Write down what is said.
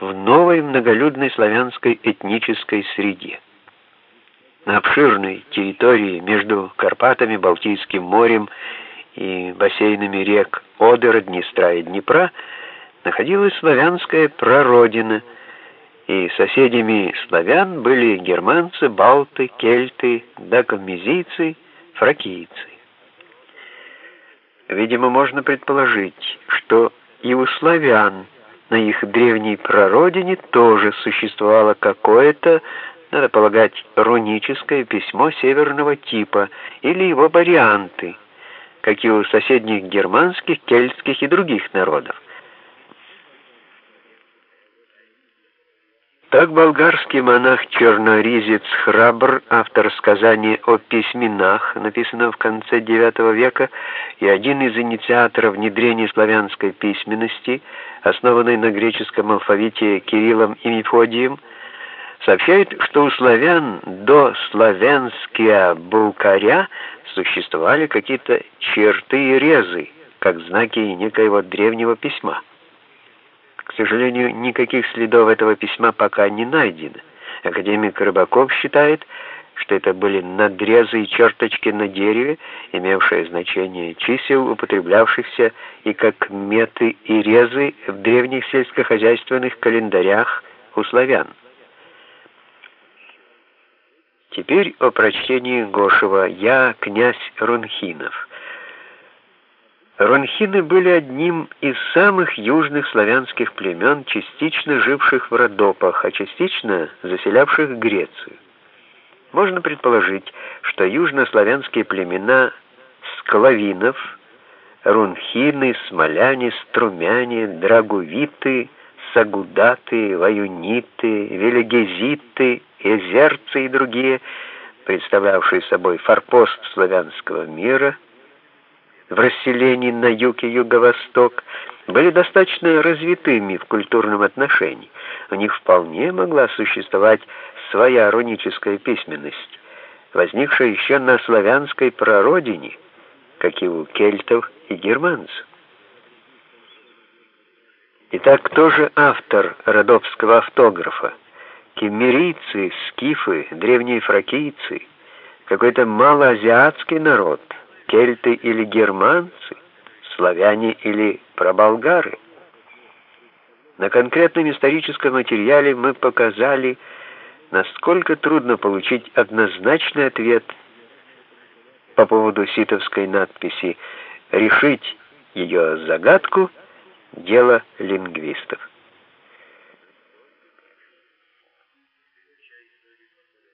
в новой многолюдной славянской этнической среде. На обширной территории между Карпатами, Балтийским морем и бассейнами рек Одера, Днестра и Днепра находилась славянская прародина, и соседями славян были германцы, балты, кельты, дакомезийцы, фракийцы. Видимо, можно предположить, что и у славян на их древней прародине тоже существовало какое-то, надо полагать, руническое письмо северного типа или его варианты, как и у соседних германских, кельтских и других народов. Так болгарский монах-черноризец Храбр, автор сказания о письменах, написанного в конце IX века, и один из инициаторов внедрения славянской письменности, основанной на греческом алфавите Кириллом и Мефодием, сообщает, что у славян до славянския булкаря существовали какие-то черты и резы, как знаки некоего древнего письма. Сожалению, никаких следов этого письма пока не найдено. Академик Рыбаков считает, что это были надрезы и черточки на дереве, имевшие значение чисел, употреблявшихся и как меты и резы в древних сельскохозяйственных календарях у славян. Теперь о прочтении Гошева «Я, князь Рунхинов». Ронхины были одним из самых южных славянских племен, частично живших в Родопах, а частично заселявших Грецию. Можно предположить, что южнославянские племена склавинов, рунхины, смоляне, струмяне, драгувиты, сагудаты, ваюниты, велигезиты, эзерцы и другие, представлявшие собой форпост славянского мира – в расселении на юг и юго-восток были достаточно развитыми в культурном отношении. У них вполне могла существовать своя руническая письменность, возникшая еще на славянской прародине, как и у кельтов и германцев. Итак, кто же автор родовского автографа? Кемерийцы, скифы, древние фракийцы, какой-то малоазиатский народ — кельты или германцы, славяне или проболгары. На конкретном историческом материале мы показали, насколько трудно получить однозначный ответ по поводу ситовской надписи «Решить ее загадку – дело лингвистов».